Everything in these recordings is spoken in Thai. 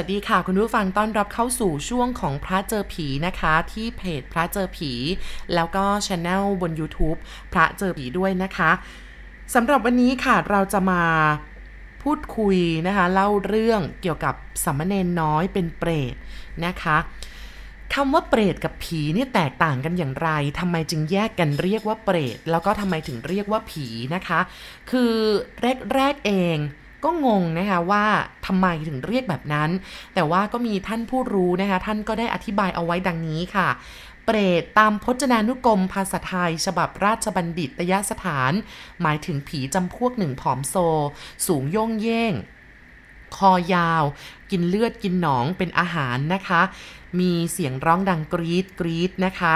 สวัสดีค่ะ คุณผู้ฟังต้อนรับเข้าสู่ช่วงของพระเจอผีนะคะ ที่เพจพระเจอผี แล้วก็ช anel บน YouTube พระเจอผีด้วยนะคะสำหรับวันนี้ค่ะเราจะมาพูดคุยนะคะ เล่าเรื่องเกี่ยวกับสามเณรน้อยเป็นเปรตนะคะคำว่าเปรตกับผีนี่แตกต่างกันอย่างไรทำไมจึงแยกกันเรียกว่าเปรต แล้วก็ทำไมถึงเรียกว่าผีนะคะ คือแรกๆเอง ก็งงนะคะว่าทำไมถึงเรียกแบบนั้น แต่ว่าก็มีท่านผู้รู้นะคะ ท่านก็ได้อธิบายเอาไว้ดังนี้ค่ะเปรตตามพจนานุกรมภาษาไทย ฉบับราชบัณฑิตยสถาน หมายถึงผีจำพวกหนึ่งผอมโซ สูงโย่งเย่ง คอยาว กินเลือดกินหนองเป็นอาหารนะคะ มีเสียงร้องดังกรีดกรีดนะคะ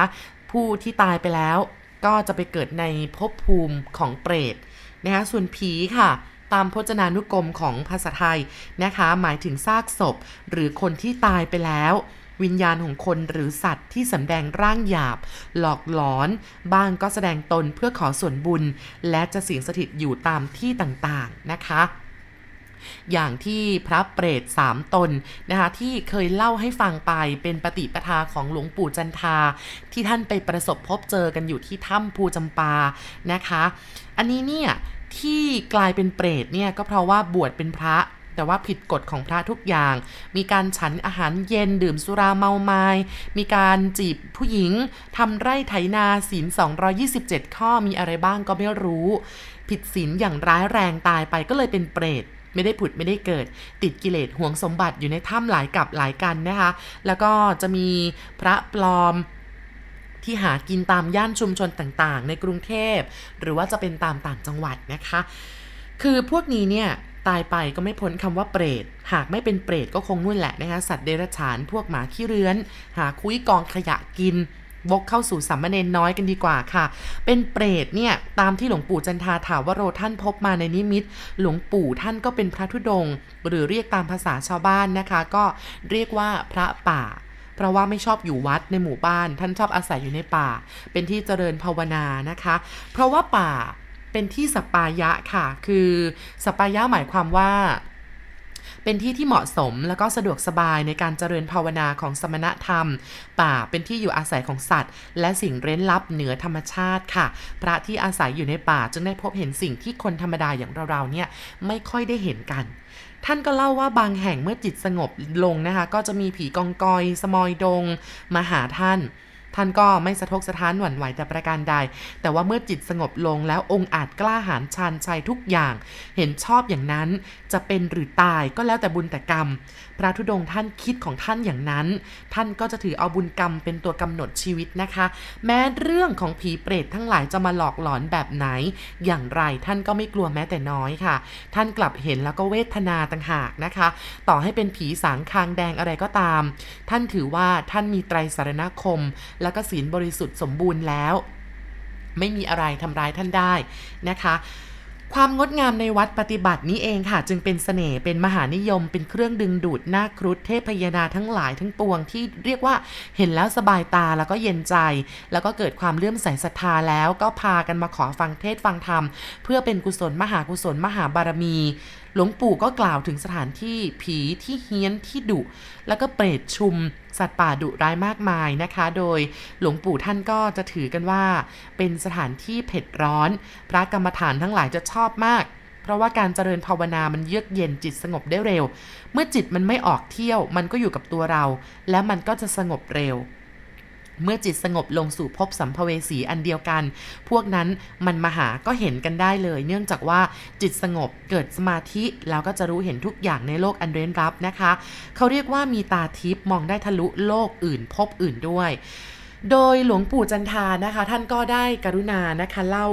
ผู้ที่ตายไปแล้วก็จะไปเกิดในภพภูมิของเปรตนะคะส่วนผีค่ะ ตามพจนานุกรมของภาษาไทยนะคะ หมายถึงซากศพ หรือคนที่ตายไปแล้ว วิญญาณของคนหรือสัตว์ที่สำแดงร่างหยาบ หลอกหลอน บ้างก็แสดงตนเพื่อขอส่วนบุญ และจะสิงสถิตอยู่ตามที่ต่างๆนะคะ อย่างที่พระเปรตสามตนนะคะที่เคยเล่าให้ฟังไปเป็นปฏิปทาของหลวงปู่จันทา ที่ท่านไปประสบพบเจอกันอยู่ที่ถ้ำภูจำปานะคะ อันนี้เนี่ยที่กลายเป็นเปรตเนี่ยก็เพราะว่าบวชเป็นพระแต่ว่าผิดกฎของพระทุกอย่าง มีการฉันอาหารเย็นดื่มสุราเมาไมา้มีการจีบผู้หญิง ทำไร่ไถนาศีล 227 ข้อมีอะไรบ้างก็ไม่รู้ ผิดศีลอย่างร้ายแรงตายไปก็เลยเป็นเปรต ไม่ได้ผุดไม่ได้เกิด ติดกิเลสห่วงสมบัติอยู่ในถ้ำหลายกับหลายกันนะคะ แล้วก็จะมีพระปลอมที่หากินตามย่านชุมชนต่างๆ ในกรุงเทพ หรือว่าจะเป็นตามต่างจังหวัดนะคะ คือพวกนี้เนี่ยตายไปก็ไม่พ้นคำว่าเปรต หากไม่เป็นเปรตก็คงนู่นแหละนะคะ สัตว์เดรัจฉานพวกหมาขี้เรื้อน หาคุ้ยกองขยะกิน วกเข้าสู่สัมมเนนน้อยกันดีกว่าค่ะ เป็นเปรตเนี่ยตามที่หลวงปู่จันทาถาวโรท่านพบมาในนิมิต หลวงปู่ท่านก็เป็นพระธุดงค์หรือเรียกตามภาษาชาวบ้านนะคะ ก็เรียกว่าพระป่าเพราะว่าไม่ชอบอยู่วัดในหมู่บ้าน ท่านชอบอาศัยอยู่ในป่า เป็นที่เจริญภาวนานะคะ เพราะว่าป่าเป็นที่สปปายะค่ะ คือสปปายะหมายความว่า เป็นที่ที่เหมาะสมแล้วก็สะดวกสบายในการเจริญภาวนาของสมณธรรม ป่าเป็นที่อยู่อาศัยของสัตว์ และสิ่งเร้นลับเหนือธรรมชาติค่ะ พระที่อาศัยอยู่ในป่าจึงได้พบเห็นสิ่งที่คนธรรมดาอย่างเราๆเนี่ยไม่ค่อยได้เห็นกันท่านก็เล่าว่าบางแห่งเมื่อจิตสงบลงนะคะ ก็จะมีผีกองกอย สมอยดง มาหาท่าน ท่านก็ไม่สะทกสะท้านหวั่นไหวแต่ประการใด แต่ว่าเมื่อจิตสงบลงแล้วองค์อาจกล้าหาญชานชัยทุกอย่าง เห็นชอบอย่างนั้นจะเป็นหรือตายก็แล้วแต่บุญแต่กรรมพระธุดงค์ท่านคิดของท่านอย่างนั้น ท่านก็จะถือเอาบุญกรรมเป็นตัวกำหนดชีวิตนะคะ แม้เรื่องของผีเปรตทั้งหลายจะมาหลอกหลอนแบบไหน อย่างไรท่านก็ไม่กลัวแม้แต่น้อยค่ะ ท่านกลับเห็นแล้วก็เวทนาต่างหากนะคะ ต่อให้เป็นผีสางคางแดงอะไรก็ตาม ท่านถือว่าท่านมีไตรสารณคม แล้วก็ศีลบริสุทธิ์สมบูรณ์แล้ว ไม่มีอะไรทำร้ายท่านได้นะคะ ความงดงามในวัดปฏิบัตินี้เองค่ะ จึงเป็นเสน่ห์เป็นมหานิยม เป็นเครื่องดึงดูดหน้าครุฑเทพยดาทั้งหลายทั้งปวงที่เรียกว่าเห็นแล้วสบายตาแล้วก็เย็นใจ แล้วก็เกิดความเลื่อมใสศรัทธาแล้วก็พากันมาขอฟังเทศฟังธรรม เพื่อเป็นกุศลมหากุศลมหาบารมี หลวงปู่ก็กล่าวถึงสถานที่ผีที่เฮี้ยนที่ดุ แล้วก็เปรตชุม สัตว์ป่าดุร้ายมากมายนะคะ โดยหลวงปู่ท่านก็จะถือกันว่า เป็นสถานที่เผ็ดร้อน พระกรรมฐานทั้งหลายจะชอบมาก เพราะว่าการเจริญภาวนามันเยือกเย็นจิตสงบได้เร็ว เมื่อจิตมันไม่ออกเที่ยว มันก็อยู่กับตัวเรา และมันก็จะสงบเร็ว เมื่อจิตสงบลงสู่ภพสัมภเวสีอันเดียวกัน พวกนั้นมันมาหาก็เห็นกันได้เลย เนื่องจากว่าจิตสงบเกิดสมาธิแล้วก็จะรู้เห็นทุกอย่างในโลกอันเร้นลับนะคะ เขาเรียกว่ามีตาทิพย์มองได้ทะลุโลกอื่นภพอื่นด้วยโดยหลวงปู่จันทานะคะ ท่านก็ได้กรุณานะคะเล่า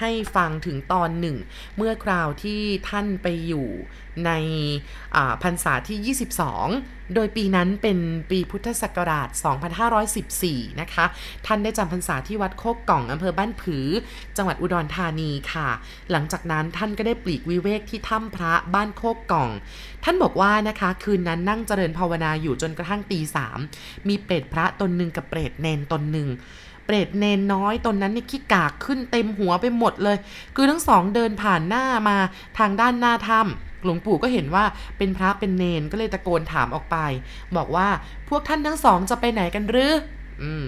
ให้ฟังถึงตอนหนึ่ง เมื่อคราวที่ท่านไปอยู่ในพรรษาที่ 22 โดยปีนั้นเป็นปีพุทธศักราช 2514 นะคะ ท่านได้จำพรรษาที่วัดโคกกล่องอำเภอบ้านผือ จังหวัดอุดรธานีค่ะ หลังจากนั้นท่านก็ได้ปลีกวิเวกที่ถ้ำพระบ้านโคกกล่อง ท่านบอกว่านะคะคืนนั้นนั่งเจริญภาวนาอยู่จนกระทั่งตีสามมีเปรตพระตนหนึ่งกับเปรตเนนตนหนึ่ง เปรตเนนน้อยตนนั้นนี่ขี้กากขึ้นเต็มหัวไปหมดเลย คือทั้งสองเดินผ่านหน้ามาทางด้านหน้าถ้ำหลวงปู่ก็เห็นว่าเป็นพระเป็นเนนก็เลยตะโกนถามออกไป บอกว่าพวกท่านทั้งสองจะไปไหนกันหรือ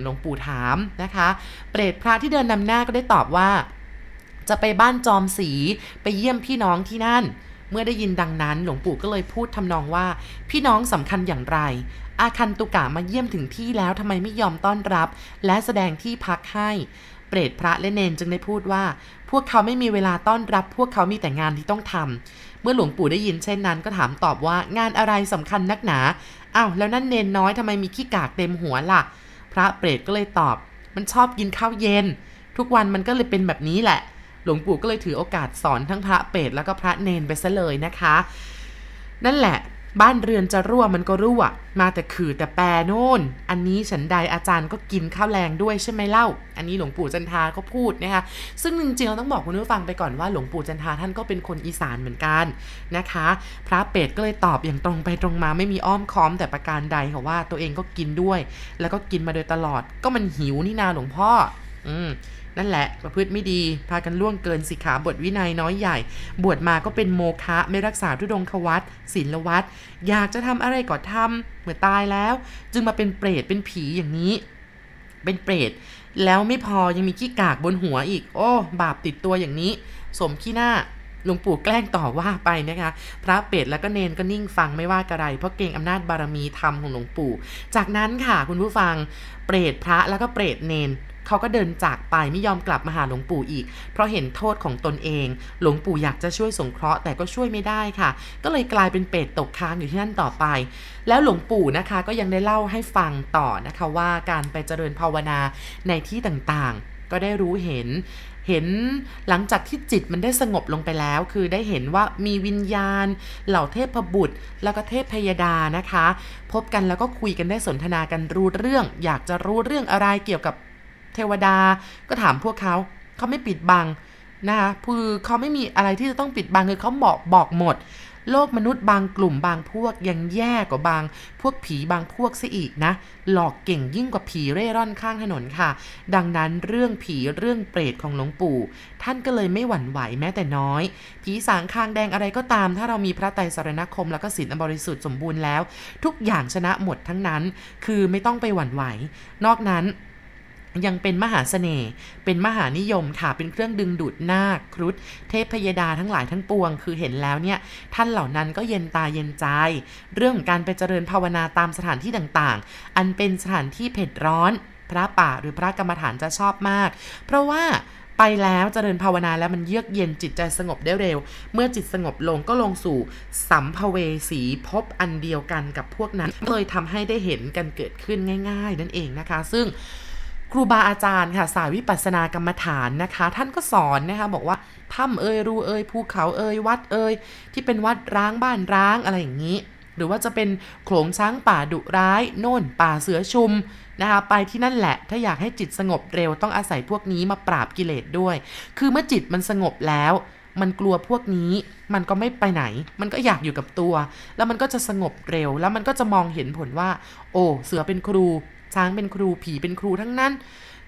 หลวงปู่ถามนะคะ เปรตพระที่เดินนำหน้าก็ได้ตอบว่า จะไปบ้านจอมสีไปเยี่ยมพี่น้องที่นั่น เมื่อได้ยินดังนั้นหลวงปู่ก็เลยพูดทำนองว่า พี่น้องสำคัญอย่างไร อาคันตุกะมาเยี่ยมถึงที่แล้วทำไมไม่ยอมต้อนรับ และแสดงที่พักให้ เปรตพระและเนนจึงได้พูดว่า พวกเขาไม่มีเวลาต้อนรับ พวกเขามีแต่งานที่ต้องทำเมื่อหลวงปู่ได้ยินเช่นนั้น ก็ถามตอบว่างานอะไรสำคัญนักหนาอ้าวแล้วนั่นเนนน้อยทำไมมีขี้กากเต็มหัวล่ะ พระเปรตก็เลยตอบ มันชอบกินข้าวเย็น ทุกวันมันก็เลยเป็นแบบนี้แหละ ลวงปู่ก็เลยถือโอกาสสอนทั้งพระเปรตแล้วก็พระเนนไปซะเลยนะคะ นั่นแหละบ้านเรือนจะรั่วมันก็รั่ว มาแต่ขื่อแต่แปรโน่น อันนี้ฉันใดอาจารย์ก็กินข้าวแรงด้วยใช่ไหมเล่า อันนี้หลวงปู่จันทาก็พูดนะคะ ซึ่งจริงๆเราต้องบอกคุณผู้ฟังไปก่อนว่าหลวงปู่จันทาท่านก็เป็นคนอีสานเหมือนกันนะคะ พระเป็ดก็เลยตอบอย่างตรงไปตรงมาไม่มีอ้อมค้อมแต่ประการใดค่ะว่าตัวเองก็กินด้วย แล้วก็กินมาโดยตลอด ก็มันหิวนี่นาหลวงพ่อ อืมนั่นแหละประพฤติไม่ดี พากันล่วงเกินสิขาบทวินัยน้อยใหญ่ บวชมาก็เป็นโมฆะไม่รักษาทุดงควัตศีลวัตอยากจะทำอะไรก็ทำเมื่อตายแล้ว จึงมาเป็นเปรตเป็นผีอย่างนี้ เป็นเปรตแล้วไม่พอยังมีขี้กากบนหัวอีก โอ้ บาปติดตัวอย่างนี้ สมขี้หน้าหลวงปู่แกล้งต่อว่าไปนะคะ พระเปรตแล้วก็เนนก็นิ่งฟังไม่ว่ากระไร เพราะเก่งอำนาจบารมีธรรมของหลวงปู่ จากนั้นค่ะคุณผู้ฟังเปรตพระแล้วก็เปรตเนน เขาก็เดินจากไปไม่ยอมกลับมาหาหลวงปู่อีก เพราะเห็นโทษของตนเอง หลวงปู่อยากจะช่วยสงเคราะห์แต่ก็ช่วยไม่ได้ค่ะ ก็เลยกลายเป็นเปรตตกค้างอยู่ที่นั่นต่อไป แล้วหลวงปู่นะคะก็ยังได้เล่าให้ฟังต่อนะคะว่าการไปเจริญภาวนาในที่ต่างๆ ก็ได้รู้เห็นเห็นหลังจากที่จิตมันได้สงบลงไปแล้ว คือได้เห็นว่ามีวิญญาณ เหล่าเทพบุตร แล้วก็เทพพยดานะคะ พบกันแล้วก็คุยกันได้สนทนากันรู้เรื่อง อยากจะรู้เรื่องอะไรเกี่ยวกับ เทวดาก็ถามพวกเขาเขาไม่ปิดบังนะคะคือเขาไม่มีอะไรที่จะต้องปิดบังคือเขาบอกบอกหมด โลกมนุษย์บางกลุ่มบางพวกยังแย่กว่าบาง พวกผีบางพวกซะอีกนะ หลอกเก่งยิ่งกว่าผีเร่ร่อนข้างถนนค่ะ ดังนั้นเรื่องผีเรื่องเปรตของหลวงปู่ ท่านก็เลยไม่หวั่นไหวแม้แต่น้อย ผีสางคางแดงอะไรก็ตาม ถ้าเรามีพระไตรสรณคมแล้วก็ศีลบริสุทธิ์สมบูรณ์แล้ว ทุกอย่างชนะหมดทั้งนั้น คือไม่ต้องไปหวั่นไหว นอกนั้น ยังเป็นมหาเสน่ห์ เป็นมหานิยมค่ะ เป็นเครื่องดึงดูดนาคครุฑเทพพยดาทั้งหลายทั้งปวง คือเห็นแล้วเนี่ยท่านเหล่านั้นก็เย็นตาเย็นใจ เรื่องการไปเจริญภาวนาตามสถานที่ต่างๆ อันเป็นสถานที่เผ็ดร้อน พระป่าหรือพระกรรมฐานจะชอบมาก เพราะว่าไปแล้วเจริญภาวนาแล้วมันเยือกเย็นจิตใจสงบได้เร็ว เมื่อจิตสงบลงก็ลงสู่สัมภเวสีพบอันเดียวกันกับพวกนั้นเลยทำให้ได้เห็นกันเกิดขึ้นง่าย ๆ นั่นเองนะคะ ซึ่ง ครูบาอาจารย์ค่ะ สายวิปัสสนากรรมฐานนะคะ ท่านก็สอนนะคะบอกว่าถ้ำเอ่ยรูเอ่ยภูเขาเอ่ยวัดเอ่ยที่เป็นวัดร้างบ้านร้างอะไรอย่างนี้ หรือว่าจะเป็นโขลงช้างป่าดุร้ายโน่นป่าเสือชุมนะคะไปที่นั่นแหละ ถ้าอยากให้จิตสงบเร็วต้องอาศัยพวกนี้มาปราบกิเลสด้วย คือเมื่อจิตมันสงบแล้ว มันกลัวพวกนี้ มันก็ไม่ไปไหน มันก็อยากอยู่กับตัว แล้วมันก็จะสงบเร็ว แล้วมันก็จะมองเห็นผลว่า โอ้ เสือเป็นครู ช้างเป็นครูผีเป็นครูทั้งนั้น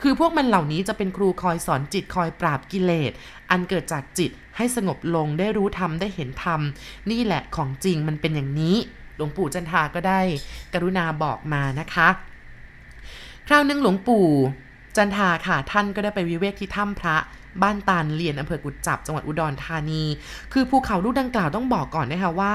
คือพวกมันเหล่านี้จะเป็นครูคอยสอนจิตคอยปราบกิเลส อันเกิดจากจิตให้สงบลงได้รู้ธรรมได้เห็นธรรม นี่แหละของจริงมันเป็นอย่างนี้ หลวงปู่จันทาก็ได้ กรุณาบอกมานะคะ คราวนึงหลวงปู่จันทาค่ะท่านก็ได้ไปวิเวกที่ถ้ำพระ บ้านตาลเลียนอำเภอกุดจับจังหวัดอุดรธานี คือภูเขาลูกดังกล่าวต้องบอกก่อนนะคะว่า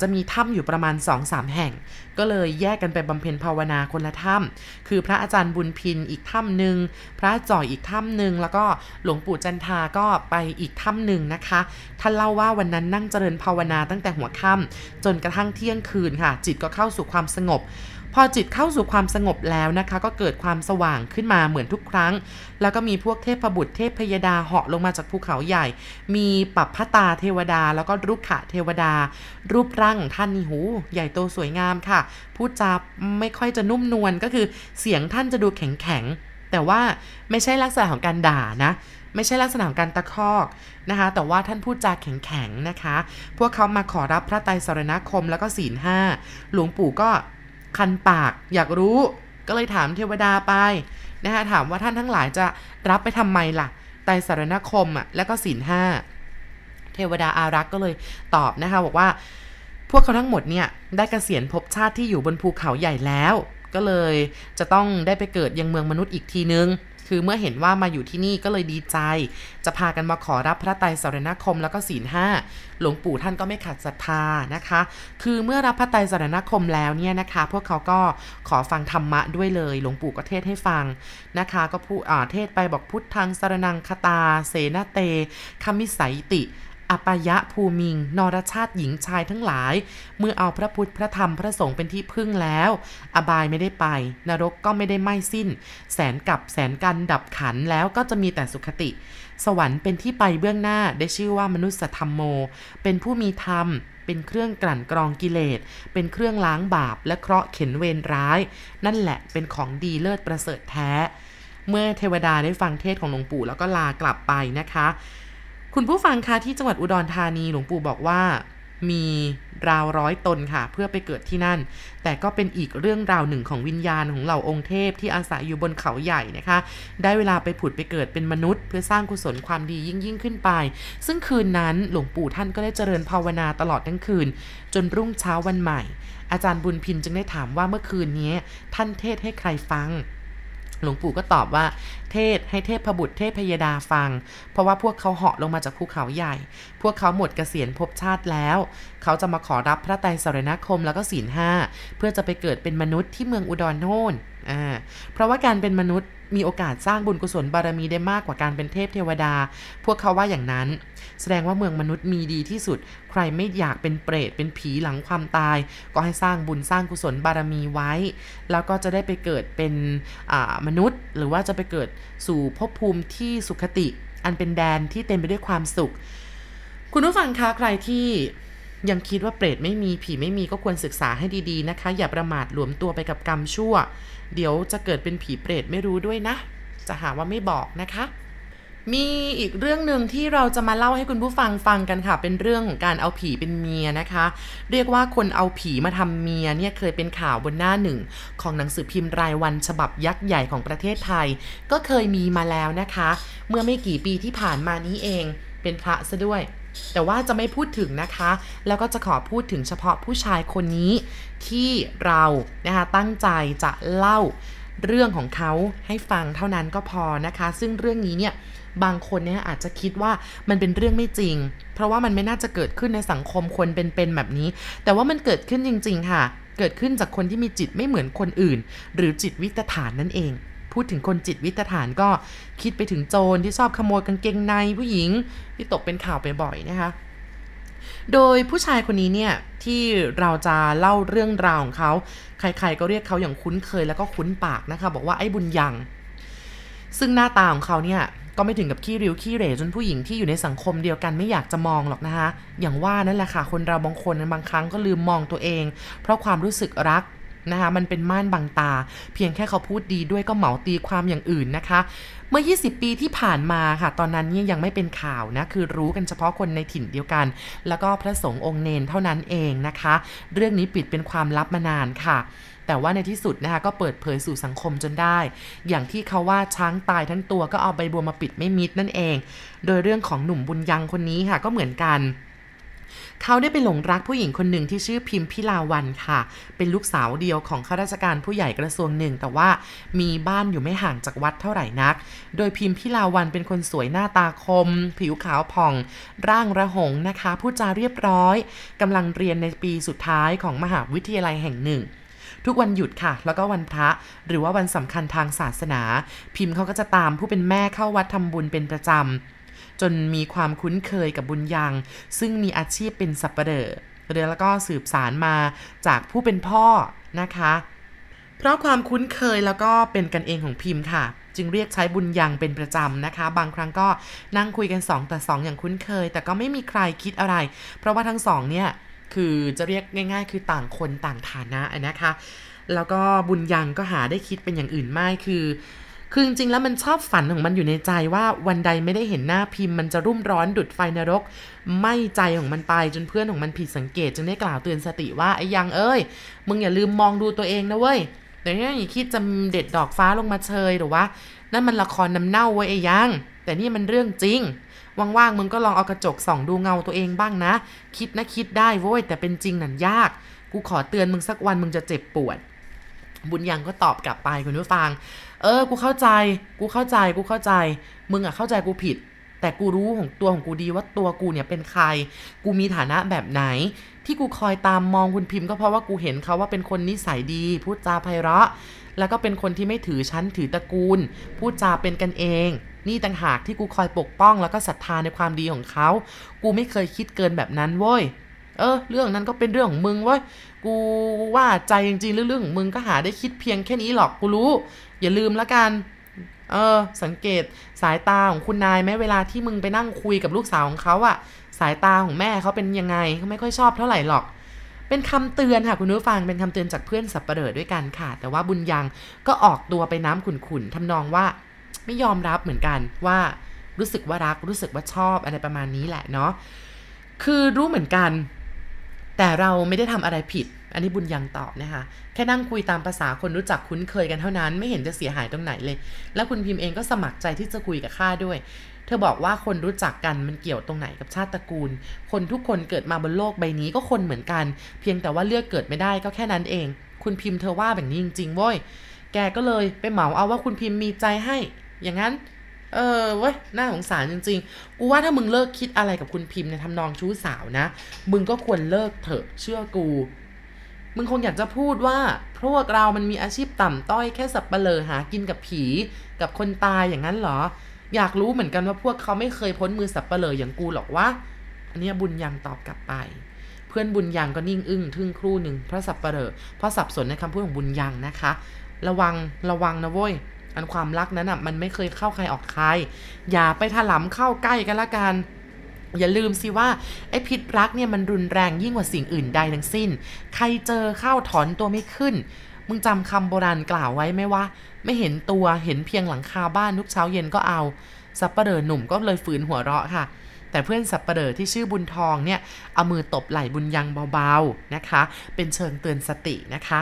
จะมีถ้ำอยู่ประมาณ 2-3 แห่ง ก็เลยแยกกันไปบำเพ็ญภาวนาคนละถ้ำคือพระอาจารย์บุญพินอีกถ้ำหนึ่งพระจ่อยอีกถ้ำหนึ่งแล้วก็หลวงปู่จันทาก็ไปอีกถ้ำหนึ่งนะคะท่านเล่าว่าวันนั้นนั่งเจริญภาวนาตั้งแต่หัวค่ำจนกระทั่งเที่ยงคืนค่ะ จิตก็เข้าสู่ความสงบพอจิตเข้าสู่ความสงบแล้วนะคะ ก็เกิดความสว่างขึ้นมาเหมือนทุกครั้ง แล้วก็มีพวกเทพบุตรเทพพยดาเหาะลงมาจากภูเขาใหญ่ มีปับพตาเทวดา แล้วก็รุกขะเทวดา รูปร่างของท่านนี่หู ใหญ่โตสวยงามค่ะ พูดจาไม่ค่อยจะนุ่มนวลก็คือเสียงท่านจะดูแข็งแข็งแต่ว่าไม่ใช่ลักษณะของการด่านะไม่ใช่ลักษณะของการตะคอกนะคะ แต่ว่าท่านพูดจาแข็งๆนะคะ พวกเขามาขอรับพระไตรสรณคมแล้วก็ศีลห้า หลวงปู่ก็คันปากอยากรู้ ก็เลยถามเทวดาไปนะคะถามว่าท่านทั้งหลายจะรับไปทำไมล่ะ ไตรสารณคมอะแล้วก็ศีลห้าเทวดาอารักษ์ก็เลยตอบนะคะบอกว่า พวกเขาทั้งหมดเนี่ยได้เกษียณภพชาติที่อยู่บนภูเขาใหญ่แล้ว ก็เลยจะต้องได้ไปเกิดยังเมืองมนุษย์อีกทีนึง คือเมื่อเห็นว่ามาอยู่ที่นี่ก็เลยดีใจ จะพากันมาขอรับพระไตรสรณคมแล้วก็ศีลห้าหลวงปู่ท่านก็ไม่ขัดศรัทธานะคะ คือเมื่อรับพระไตรสรณคมแล้วเนี่ยนะคะ พวกเขาก็ขอฟังธรรมะด้วยเลย หลวงปู่ก็เทศให้ฟังนะคะ ก็พูดเทศไปบอกพุทธังสรนังคตา เสนาเตคมิสัยติ อปยะภูมิง นรชาติหญิงชายทั้งหลาย เมื่อเอาพระพุทธพระธรรมพระสงฆ์เป็นที่พึ่งแล้ว อบายไม่ได้ไป นรกก็ไม่ได้ไหม้สิ้น แสนกับแสนกันดับขันแล้วก็จะมีแต่สุขติ สวรรค์เป็นที่ไปเบื้องหน้าได้ชื่อว่ามนุษยธรรมโม เป็นผู้มีธรรมเป็นเครื่องกลั่นกรองกิเลส เป็นเครื่องล้างบาปและเคราะห์เข็นเวรร้าย นั่นแหละเป็นของดีเลิศประเสริฐแท้ เมื่อเทวดาได้ฟังเทศของหลวงปู่แล้วก็ลากลับไปนะคะ คุณผู้ฟังคะที่จังหวัดอุดรธานีหลวงปู่บอกว่ามีราวร้อยตนค่ะ เพื่อไปเกิดที่นั่น แต่ก็เป็นอีกเรื่องราวหนึ่งของวิญญาณของเหล่าองค์เทพที่อาศัยอยู่บนเขาใหญ่นะคะ ได้เวลาไปผุดไปเกิดเป็นมนุษย์ เพื่อสร้างกุศลความดียิ่งยิ่งขึ้นไป ซึ่งคืนนั้นหลวงปู่ท่านก็ได้เจริญภาวนาตลอดทั้งคืน จนรุ่งเช้าวันใหม่ อาจารย์บุญพินจึงได้ถามว่าเมื่อคืนนี้ท่านเทศให้ใครฟัง หลวงปู่ก็ตอบว่า เทศให้เทพพบุตรเทพพยดาฟัง เพราะว่าพวกเขาเหาะลงมาจากภูเขาใหญ่ พวกเขาหมดเกษียณภพชาติแล้ว เขาจะมาขอรับพระไตรสรณคมแล้วก็ศีลห้าเพื่อจะไปเกิดเป็นมนุษย์ที่เมืองอุดรโน่น อ่าเพราะว่าการเป็นมนุษย์มีโอกาสสร้างบุญกุศลบารมีได้มากกว่าการเป็นเทพเทวดา พวกเขาว่าอย่างนั้น แสดงว่าเมืองมนุษย์มีดีที่สุด ใครไม่อยากเป็นเปรตเป็นผีหลังความตาย ก็ให้สร้างบุญสร้างกุศลบารมีไว้ แล้วก็จะได้ไปเกิดเป็นมนุษย์ หรือว่าจะไปเกิดสู่ภพภูมิที่สุขติ อันเป็นแดนที่เต็มไปด้วยความสุข คุณผู้ฟังคะใครที่ยังคิดว่าเปรตไม่มีผีไม่มีก็ควรศึกษาให้ดีๆนะคะ อย่าประมาทหลวมตัวไปกับกรรมชั่ว เดี๋ยวจะเกิดเป็นผีเปรตไม่รู้ด้วยนะ จะหาว่าไม่บอกนะคะ มีอีกเรื่องหนึ่งที่เราจะมาเล่าให้คุณผู้ฟังฟังกันค่ะ เป็นเรื่องของการเอาผีเป็นเมียนะคะ เรียกว่าคนเอาผีมาทำเมียเนี่ยเคยเป็นข่าวบนหน้าหนึ่ง ของหนังสือพิมพ์รายวันฉบับยักษ์ใหญ่ของประเทศไทย ก็เคยมีมาแล้วนะคะ เมื่อไม่กี่ปีที่ผ่านมานี้เอง เป็นพระซะด้วย แต่ว่าจะไม่พูดถึงนะคะ แล้วก็จะขอพูดถึงเฉพาะผู้ชายคนนี้ที่เรานะคะตั้งใจจะเล่าเรื่องของเขาให้ฟังเท่านั้นก็พอนะคะ ซึ่งเรื่องนี้เนี่ยบางคนเนี่ยอาจจะคิดว่ามันเป็นเรื่องไม่จริง เพราะว่ามันไม่น่าจะเกิดขึ้นในสังคมคนเป็นๆแบบนี้ แต่ว่ามันเกิดขึ้นจริง ๆ ค่ะ เกิดขึ้นจากคนที่มีจิตไม่เหมือนคนอื่น หรือจิตวิตฐานนั่นเอง พูดถึงคนจิตวิตฐานก็คิดไปถึงโจรที่ชอบขโมยกางเกงในผู้หญิงที่ตกเป็นข่าวไปบ่อยนะคะ โดยผู้ชายคนนี้เนี่ยที่เราจะเล่าเรื่องราวของเขาใครๆก็เรียกเขาอย่างคุ้นเคยแล้วก็คุ้นปากนะคะ บอกว่าไอ้บุญยังซึ่งหน้าตาของเขาเนี่ยก็ไม่ถึงกับขี้ริ้วขี้เหร่จนผู้หญิงที่อยู่ในสังคมเดียวกันไม่อยากจะมองหรอกนะคะ อย่างว่านั่นแหละค่ะ คนเราบางคนบางครั้งก็ลืมมองตัวเอง เพราะความรู้สึกรัก นะคะมันเป็นม่านบังตา เพียงแค่เขาพูดดีด้วยก็เหมาตีความอย่างอื่นนะคะ เมื่อ 20 ปีที่ผ่านมาค่ะ ตอนนั้นนี่ยังไม่เป็นข่าวนะคือรู้กันเฉพาะคนในถิ่นเดียวกัน แล้วก็พระสงฆ์องค์เนนเท่านั้นเองนะคะ เรื่องนี้ปิดเป็นความลับมานานค่ะแต่ว่าในที่สุดนะคะก็เปิดเผยสู่สังคมจนได้ อย่างที่เขาว่าช้างตายทั้งตัวก็เอาใบบัวมาปิดไม่มิดนั่นเอง โดยเรื่องของหนุ่มบุญยังคนนี้ค่ะก็เหมือนกัน เขาได้ไปหลงรักผู้หญิงคนหนึ่งที่ชื่อพิมพิลาวันค่ะ เป็นลูกสาวเดียวของข้าราชการผู้ใหญ่กระทรวงหนึ่ง แต่ว่ามีบ้านอยู่ไม่ห่างจากวัดเท่าไหร่นัก โดยพิมพิลาวันเป็นคนสวยหน้าตาคม ผิวขาวผ่อง ร่างระหงนะคะพูดจาเรียบร้อยกำลังเรียนในปีสุดท้ายของมหาวิทยาลัยแห่งหนึ่งทุกวันหยุดค่ะ แล้วก็วันพระ หรือว่าวันสำคัญทางศาสนา พิมพ์เขาก็จะตามผู้เป็นแม่เข้าวัดทำบุญเป็นประจำ จนมีความคุ้นเคยกับบุญยัง ซึ่งมีอาชีพเป็นสับปะเลอเรือแล้วก็สืบสารมาจากผู้เป็นพ่อนะคะ เพราะความคุ้นเคยแล้วก็เป็นกันเองของพิมพ์ค่ะ จึงเรียกใช้บุญยังเป็นประจำนะคะ บางครั้งก็นั่งคุยกัน2ต่อ2อย่างคุ้นเคย แต่ก็ไม่มีใครคิดอะไร เพราะว่าทั้งสองเนี่ยคือจะเรียกง่าย ๆ คือต่างคนต่างฐานะนะคะ แล้วก็บุญยังก็หาได้คิดเป็นอย่างอื่นไม่คือ คือจริงๆแล้วมันชอบฝันของมันอยู่ในใจว่าวันใดไม่ได้เห็นหน้าพิมพ์มันจะรุ่มร้อนดุดไฟนรกไม่ใจของมันไปจนเพื่อนของมันผิดสังเกตจึงได้กล่าวเตือนสติว่าไอ้ยังเอ้ยมึงอย่าลืมมองดูตัวเองนะเว้ยแต่เนี่ยอย่าคิดจะเด็ดดอกฟ้าลงมาเชยหรือว่านั่นมันละครน้ำเน่าไว้ยไอ้ยัง แต่นี่มันเรื่องจริงว่างๆมึงก็ลองเอากระจกส่องดูเงาตัวเองบ้างนะ คิดนะคิดได้โว้ยแต่เป็นจริงนั่นยาก กูขอเตือนมึงสักวันมึงจะเจ็บปวด บุญยังก็ตอบกลับไปคุณผู้ฟัง เออ กูเข้าใจ กูเข้าใจ กูเข้าใจ มึงอะเข้าใจกูผิด แต่กูรู้ของตัวของกูดีว่าตัวกูเนี่ยเป็นใคร กูมีฐานะแบบไหน ที่กูคอยตามมองคุณพิมพ์ก็เพราะว่ากูเห็นเขาว่าเป็นคนนิสัยดี พูดจาไพเราะ แล้วก็เป็นคนที่ไม่ถือชั้นถือตระกูล พูดจาเป็นกันเอง นี่ต่างหากที่กูคอยปกป้องแล้วก็ศรัทธาในความดีของเขา กูไม่เคยคิดเกินแบบนั้นเว้ยเออเรื่องนั้นก็เป็นเรื่องของมึงเว้ยกูว่าใจจริงๆเรื่องของมึงก็หาได้คิดเพียงแค่นี้หรอกกูรู้ อย่าลืมละกัน เออ สังเกตสายตาของคุณนายไหมเวลาที่มึงไปนั่งคุยกับลูกสาวของเขาอะสายตาของแม่เขาเป็นยังไงเขาไม่ค่อยชอบเท่าไหร่หรอก เป็นคำเตือนค่ะคุณผู้ฟังเป็นคำเตือนจากเพื่อนสับปะเหร่อด้วยกันค่ะ แต่ว่าบุญยังก็ออกตัวไปน้ำขุนๆทำนองว่าไม่ยอมรับเหมือนกันว่ารู้สึกว่ารักรู้สึกว่าชอบอะไรประมาณนี้แหละเนาะคือรู้เหมือนกัน แต่เราไม่ได้ทำอะไรผิด อันนี้บุญยังตอบนะคะ แค่นั่งคุยตามภาษาคนรู้จักคุ้นเคยกันเท่านั้น ไม่เห็นจะเสียหายตรงไหนเลย แล้วคุณพิมพ์เองก็สมัครใจที่จะคุยกับข้าด้วย เธอบอกว่าคนรู้จักกันมันเกี่ยวตรงไหนกับชาติตระกูล คนทุกคนเกิดมาบนโลกใบนี้ก็คนเหมือนกัน เพียงแต่ว่าเลือกเกิดไม่ได้ก็แค่นั้นเอง คุณพิมพ์เธอว่าแบบนี้จริงๆเว้ย แกก็เลยไปเหมาเอาว่าคุณพิมพ์มีใจให้ อย่างนั้นเออเว้ยน่าสงสารจริงๆ กูว่าถ้ามึงเลิกคิดอะไรกับคุณพิมพ์ในทำนองชู้สาวนะ มึงก็ควรเลิกเถอะเชื่อกู มึงคงอยากจะพูดว่าพวกเรามันมีอาชีพต่ำต้อยแค่สับปะเลอหากินกับผีกับคนตายอย่างนั้นเหรอ อยากรู้เหมือนกันว่าพวกเขาไม่เคยพ้นมือสับปะเลออย่างกูหรอกวะอันนี้บุญยังตอบกลับไป เพื่อนบุญยังก็นิ่งอึ้งทึ่งครู่หนึ่งเพราะสับปะเลอเพราะสับสนในคำพูดของบุญยังนะคะ ระวังระวังนะเว้ยอันความรักนั้นอะมันไม่เคยเข้าใครออกใคร อย่าไปถลำเข้าใกล้กันละกัน อย่าลืมสิว่าไอ้พิษรักเนี่ยมันรุนแรงยิ่งกว่าสิ่งอื่นใดทั้งสิ้น ใครเจอเข้าถอนตัวไม่ขึ้น มึงจำคำโบราณกล่าวไว้ไหมว่า ไม่เห็นตัวเห็นเพียงหลังคาบ้านทุกเช้าเย็นก็เอาสับปะเหร่อหนุ่มก็เลยฝืนหัวเราะค่ะ แต่เพื่อนสับปะเหร่อที่ชื่อบุญทองเนี่ยเอามือตบไหล่บุญยังเบาๆนะคะ เป็นเชิงเตือนสตินะคะ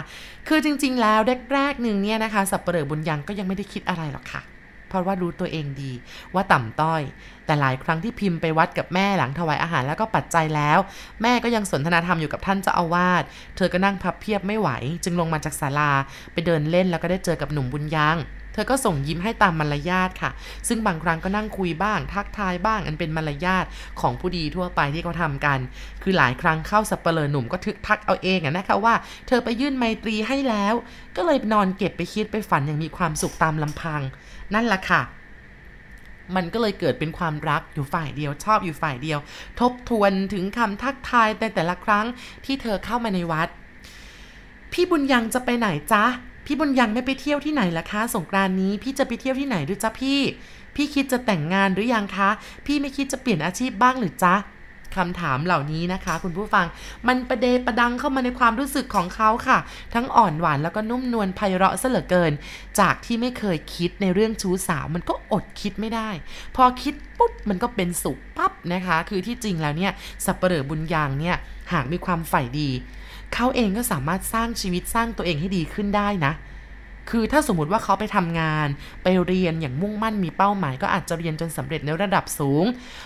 คือจริงๆแล้วแรกๆหนึ่งเนี่ยนะคะสับปะเหร่อบุญยังก็ยังไม่ได้คิดอะไรหรอกค่ะ เพราะว่ารู้ตัวเองดี ว่าต่ำต้อย แต่หลายครั้งที่พิมพ์ไปวัดกับแม่หลังถวายอาหารแล้วก็ปัจจัยแล้ว แม่ก็ยังสนทนาธรรมอยู่กับท่านเจ้าอาวาสเธอก็นั่งพับเพียบไม่ไหว จึงลงมาจากศาลา ไปเดินเล่นแล้วก็ได้เจอกับหนุ่มบุญยังเธอก็ส่งยิ้มให้ตามมารยาทค่ะ ซึ่งบางครั้งก็นั่งคุยบ้าง ทักทายบ้าง อันเป็นมารยาทของผู้ดีทั่วไปที่เขาทำกัน คือหลายครั้งเข้าสับเปลอหนุ่มก็ทึกทักเอาเองอะนะคะว่า เธอไปยื่นไมตรีให้แล้ว ก็เลยนอนเก็บไปคิดไปฝันอย่างมีความสุขตามลำพัง นั่นแหละค่ะ มันก็เลยเกิดเป็นความรักอยู่ฝ่ายเดียวชอบอยู่ฝ่ายเดียว ทบทวนถึงคำทักทายในแต่ละครั้งที่เธอเข้ามาในวัด พี่บุญยังจะไปไหนจ๊ะพี่บุญยังไม่ไปเที่ยวที่ไหนล่ะคะ สงกรานนี้พี่จะไปเที่ยวที่ไหนด้วยจ๊ะพี่ พี่คิดจะแต่งงานหรือยังคะ พี่ไม่คิดจะเปลี่ยนอาชีพบ้างหรือจ๊ะ คำถามเหล่านี้นะคะ คุณผู้ฟังมันประเดประดังเข้ามาในความรู้สึกของเขาค่ะ ทั้งอ่อนหวานแล้วก็นุ่มนวลไพเราะเหลือเกิน จากที่ไม่เคยคิดในเรื่องชู้สาวมันก็อดคิดไม่ได้ พอคิดปุ๊บมันก็เป็นสุขปั๊บนะคะ คือที่จริงแล้วเนี่ยสับเปลือบุญยางเนี่ยหากมีความใฝ่ดี เขาเองก็สามารถสร้างชีวิตสร้างตัวเองให้ดีขึ้นได้นะคือถ้าสมมติว่าเขาไปทำงาน ไปเรียนอย่างมุ่งมั่นมีเป้าหมาย ก็อาจจะเรียนจนสำเร็จในระดับสูง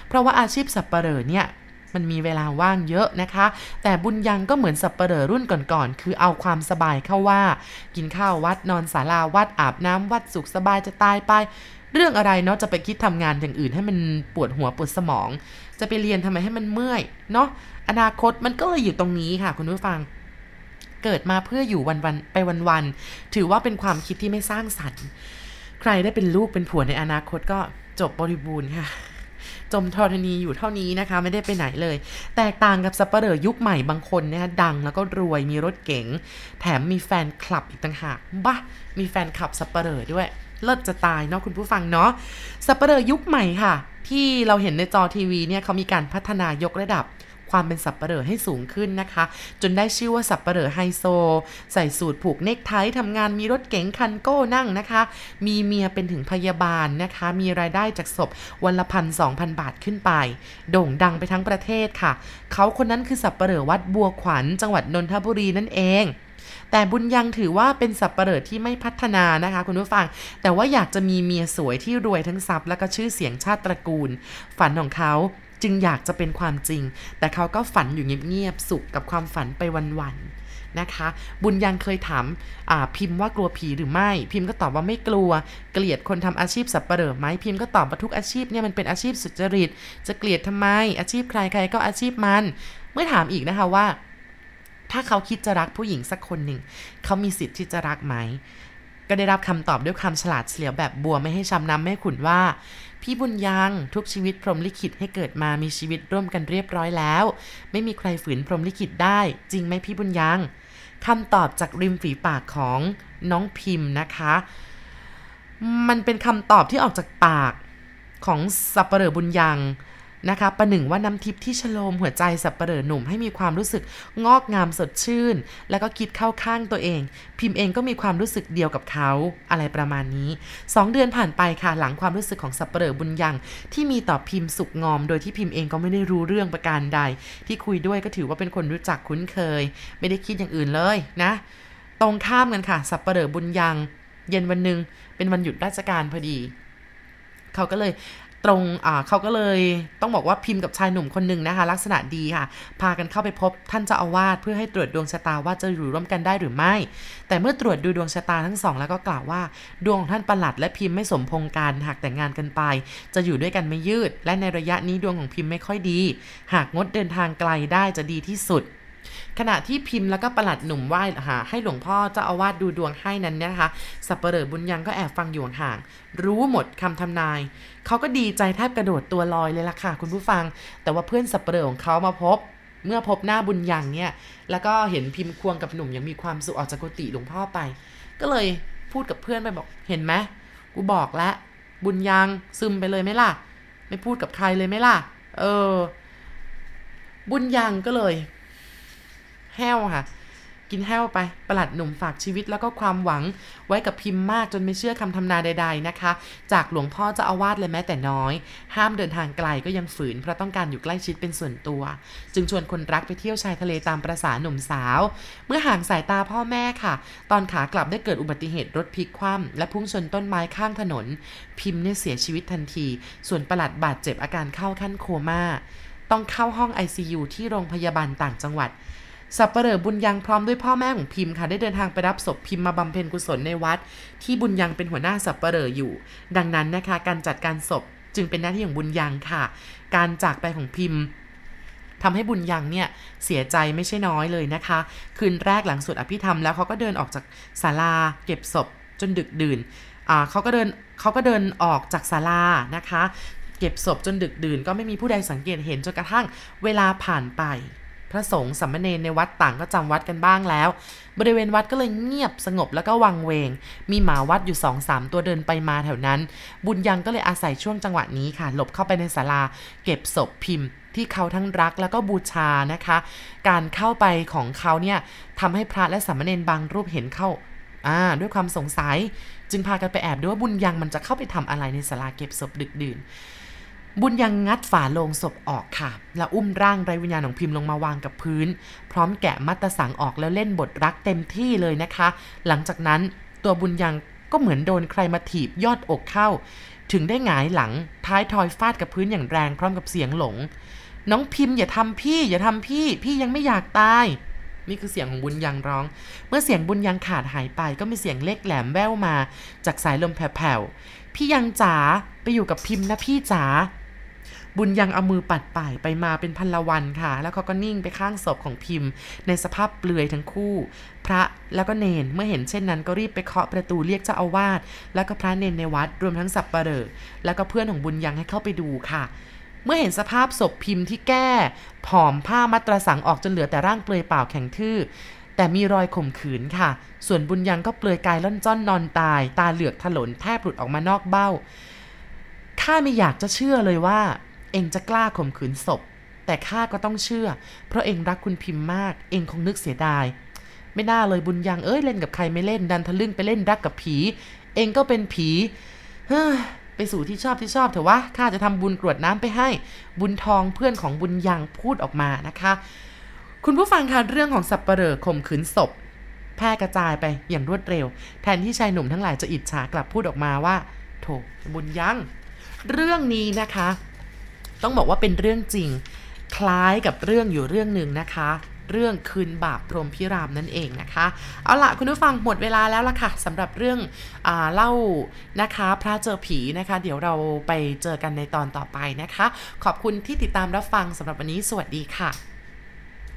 เพราะว่าอาชีพสับปะเหร่อเนี่ย มันมีเวลาว่างเยอะนะคะ แต่บุญยังก็เหมือนสับปะเหร่อรุ่นก่อนๆ คือเอาความสบายเข้าว่า กินข้าววัดนอนศาลาวัดอาบน้ำวัดสุขสบายจะตายไป เรื่องอะไรเนาะจะไปคิดทำงานอย่างอื่นให้มันปวดหัวปวดสมอง จะไปเรียนทำไมให้มันเมื่อยเนาะอนาคตมันก็เลยอยู่ตรงนี้ค่ะ คุณผู้ฟังเกิดมาเพื่ออยู่วันๆไปวันๆถือว่าเป็นความคิดที่ไม่สร้างสรรค์ ใครได้เป็นลูกเป็นผัวในอนาคตก็จบบริบูรณ์ค่ะ จมธรณีอยู่เท่านี้นะคะ ไม่ได้ไปไหนเลย แตกต่างกับสัปเหร่อยุคใหม่บางคนนะคะดังแล้วก็รวยมีรถเก๋งแถมมีแฟนคลับอีกต่างหากบ้ามีแฟนคลับสัปเหร่อด้วย เลิศจะตายเนาะคุณผู้ฟังเนาะสัปเหร่อยุคใหม่ค่ะ ที่เราเห็นในจอทีวีเนี่ยเขามีการพัฒนายกระดับ ความเป็นสับปะเหร่อให้สูงขึ้นนะคะ จนได้ชื่อว่าสับปะเหร่อไฮโซ ใส่สูตรผูกเนคไททำงานมีรถเก๋งคันโก้นั่งนะคะ มีเมียเป็นถึงพยาบาลนะคะ มีรายได้จากศพวันละพันสองพันบาทขึ้นไป โด่งดังไปทั้งประเทศค่ะ เขาคนนั้นคือสับปะเหร่อวัดบัวขวัญ จังหวัดนนทบุรีนั่นเองแต่บุญยังถือว่าเป็นสับปเหร่อที่ไม่พัฒนานะคะ คุณผู้ฟัง แต่ว่าอยากจะมีเมียสวยที่รวยทั้งทรัพย์แล้วก็ชื่อเสียงชาติตระกูล ฝันของเขา จึงอยากจะเป็นความจริง แต่เขาก็ฝันอยู่เงียบๆสุขกับความฝันไปวันๆนะคะ บุญยังเคยถามพิมพ์ว่ากลัวผีหรือไม่ พิมพ์ก็ตอบว่าไม่กลัว เกลียดคนทำอาชีพสับเหร่อไหมพิมพ์ก็ตอบว่าทุกอาชีพเนี่ยมันเป็นอาชีพสุจริต จะเกลียดทำไม อาชีพใครใครก็อาชีพมัน เมื่อถามอีกนะคะว่า ถ้าเขาคิดจะรักผู้หญิงสักคนหนึ่ง เขามีสิทธิ์ที่จะรักไหม ก็ได้รับคำตอบด้วยคำฉลาดเฉลียวแบบบัวไม่ให้ช้ำน้ำไม่ขุนว่า พี่บุญยังทุกชีวิตพรหมลิขิตให้เกิดมามีชีวิตร่วมกันเรียบร้อยแล้ว ไม่มีใครฝืนพรหมลิขิตได้ จริงไหมพี่บุญยังคำตอบจากริมฝีปากของน้องพิมพ์นะคะ มันเป็นคำตอบที่ออกจากปากของสับปเหร่อบุญยัง นะคะประหนึ่งว่าน้ำทิพย์ที่ชโลมหัวใจสับปเหร่อหนุ่มให้มีความรู้สึกงอกงามสดชื่น แล้วก็คิดเข้าข้างตัวเอง พิมพ์เองก็มีความรู้สึกเดียวกับเขาอะไรประมาณนี้ 2 เดือนผ่านไปค่ะหลังความรู้สึกของสับปเหร่อบุญยังที่มีต่อพิมพ์สุกงอม โดยที่พิมพ์เองก็ไม่ได้รู้เรื่องประการใด ที่คุยด้วยก็ถือว่าเป็นคนรู้จักคุ้นเคย ไม่ได้คิดอย่างอื่นเลยนะ ตรงข้ามกันค่ะ สับปเหร่อบุญยัง เย็นวันหนึ่งเป็นวันหยุดราชการพอดีเขาก็เลย ตรงเขาก็เลยต้องบอกว่าพิมพ์กับชายหนุ่มคนหนึ่งนะคะ ลักษณะดีค่ะ พากันเข้าไปพบท่านเจ้าอาวาสเพื่อให้ตรวจดวงชะตาว่าจะอยู่ร่วมกันได้หรือไม่ แต่เมื่อตรวจดูดวงชะตาทั้งสอง แล้วก็กล่าวว่า ดวงของท่านประหลัดและพิมพ์ไม่สมพงกันหากแต่งงานกันไป จะอยู่ด้วยกันไม่ยืด และในระยะนี้ดวงของพิมพ์ไม่ค่อยดี หากงดเดินทางไกลได้จะดีที่สุด ขณะที่พิมพ์แล้วก็ประหลัดหนุ่มไหว้หาให้หลวงพ่อเจ้าอาวาสดูดวงให้นั้นนะคะสับเปลอบุญยังก็แอบฟังอยู่ห่างรู้หมดคำทำนาย เขาก็ดีใจแทบกระโดดตัวลอยเลยล่ะค่ะ คุณผู้ฟัง แต่ว่าเพื่อนสับเปลอของเขามาพบเมื่อพบหน้าบุญยังเนี่ย แล้วก็เห็นพิมพ์ควงกับหนุ่มยังมีความสุขออกจากกุฏิหลวงพ่อไป ก็เลยพูดกับเพื่อนไปบอกเห็นไหมกูบอกแล้วบุญยังซึมไปเลยไหมล่ะ ไม่พูดกับใครเลยไหมล่ะ เออ บุญยังก็เลย แห้วค่ะ กินแห้วไปประหลัดหนุ่มฝากชีวิตแล้วก็ความหวังไว้กับพิมพ์มากจนไม่เชื่อคำทำนาใด ๆนะคะ จากหลวงพ่อจะอาวาสเลยแม้แต่น้อย ห้ามเดินทางไกลก็ยังฝืนเพราะต้องการอยู่ใกล้ชิดเป็นส่วนตัว จึงชวนคนรักไปเที่ยวชายทะเลตามประษาหนุ่มสาว เมื่อห่างสายตาพ่อแม่ค่ะ ตอนขากลับได้เกิดอุบัติเหตุรถพลิกคว่ำและพุ่งชนต้นไม้ข้างถนน พิมพ์เนี่ยเสียชีวิตทันที ส่วนประหลัดบาดเจ็บอาการเข้าขั้นโคม่าต้องเข้าห้อง ICU ที่โรงพยาบาลต่างจังหวัด สับปเหร่อบุญยังพร้อมด้วยพ่อแม่ของพิมพ์ค่ะ ได้เดินทางไปรับศพพิมพ์มาบำเพ็ญกุศลในวัด ที่บุญยังเป็นหัวหน้าสับปเหร่ออยู่ ดังนั้นนะคะ การจัดการศพจึงเป็นหน้าที่ของบุญยังค่ะ การจากไปของพิมพ์ทำให้บุญยังเนี่ยเสียใจไม่ใช่น้อยเลยนะคะ คืนแรกหลังสวดอภิธรรมแล้วเขาก็เดินออกจากศาลาเก็บศพจนดึกดื่นเขาก็เดินเขาก็เดินออกจากศาลานะคะ เก็บศพจนดึกดื่น ก็ไม่มีผู้ใดสังเกตเห็นจนกระทั่งเวลาผ่านไป ระสงฆ์สัมมเนในวัดต่างก็จำวัดกันบ้างแล้ว บริเวณวัดก็เลยเงียบสงบแล้วก็วังเวง มีหมาวัดอยู่สองสามตัวเดินไปมาแถวนั้น บุญยังก็เลยอาศัยช่วงจังหวะนี้ค่ะ หลบเข้าไปในศาลา เก็บศพพิมพ์ที่เขาทั้งรักแล้วก็บูชานะคะ การเข้าไปของเขาเนี่ยทำให้พระและสามเณรบางรูปเห็นเข้าอ่าด้วยความสงสัยจึงพากันไปแอบดูว่าบุญยังมันจะเข้าไปทำอะไรในศาลาเก็บศพดึกดื่น บุญยังงัดฝาโลงศพออกค่ะ แล้วอุ้มร่างไร้วิญญาณของพิมพ์ลงมาวางกับพื้น พร้อมแกะมัตตสังออกแล้วเล่นบทรักเต็มที่เลยนะคะ หลังจากนั้นตัวบุญยังก็เหมือนโดนใครมาถีบยอดอกเข้า ถึงได้หงายหลังท้ายทอยฟาดกับพื้นอย่างแรงพร้อมกับเสียงหลง น้องพิมพ์อย่าทำพี่ อย่าทำพี่ พี่ยังไม่อยากตายนี่คือเสียงของบุญยังร้อง เมื่อเสียงบุญยังขาดหายไป ก็มีเสียงเล็กแหลมแว่วมา จากสายลมแผ่วๆ พี่ยังจ๋าไปอยู่กับพิมพ์นะพี่จ๋า บุญยังเอามือปัดป่ายไปมาเป็นพันละวันค่ะ แล้วเขาก็นิ่งไปข้างศพของพิมพ์ ในสภาพเปลือยทั้งคู่ พระแล้วก็เนนเมื่อเห็นเช่นนั้นก็รีบไปเคาะประตูเรียกเจ้าอาวาสแล้วก็พระเนนในวัดรวมทั้งสับปะเหร่อแล้วก็เพื่อนของบุญยังให้เข้าไปดูค่ะเมื่อเห็นสภาพศพพิมพ์ที่แก้ผอมผ้ามัตรสังออกจนเหลือแต่ร่างเปลือยเปล่าแข็งทื่อ แต่มีรอยข่มขืนค่ะ ส่วนบุญยังก็เปลือยกายล่อนจ้อนนอนตาย ตาเหลือกถลนแทบหลุดออกมานอกเบ้า ข้าไม่อยากจะเชื่อเลยว่า เองจะกล้าข่มขืนศพ แต่ข้าก็ต้องเชื่อ เพราะเองรักคุณพิมพ์มาก เองคงนึกเสียดาย ไม่น่าเลยบุญยังเอ้ยเล่นกับใครไม่เล่นดันทะลึ่งไปเล่นรักกับผี เองก็เป็นผีเฮ้ยไปสู่ที่ชอบที่ชอบเถอะวะข้าจะทำบุญกรวดน้ำไปให้ บุญทองเพื่อนของบุญยังพูดออกมานะคะ คุณผู้ฟังคะเรื่องของสับปเหร่อข่มขืนศพ แพร่กระจายไปอย่างรวดเร็ว แทนที่ชายหนุ่มทั้งหลายจะอิจฉากลับพูดออกมาว่า โถบุญยัง เรื่องนี้นะคะ ต้องบอกว่าเป็นเรื่องจริง คล้ายกับเรื่องอยู่เรื่องหนึ่งนะคะ เรื่องคืนบาปพรมพิรามนั่นเองนะคะ เอาละคุณผู้ฟังหมดเวลาแล้วล่ะค่ะสำหรับเรื่องอเล่านะคะพระเจอผีนะคะ เดี๋ยวเราไปเจอกันในตอนต่อไปนะคะ ขอบคุณที่ติดตามรับฟังสำหรับวันนี้ สวัสดีค่ะ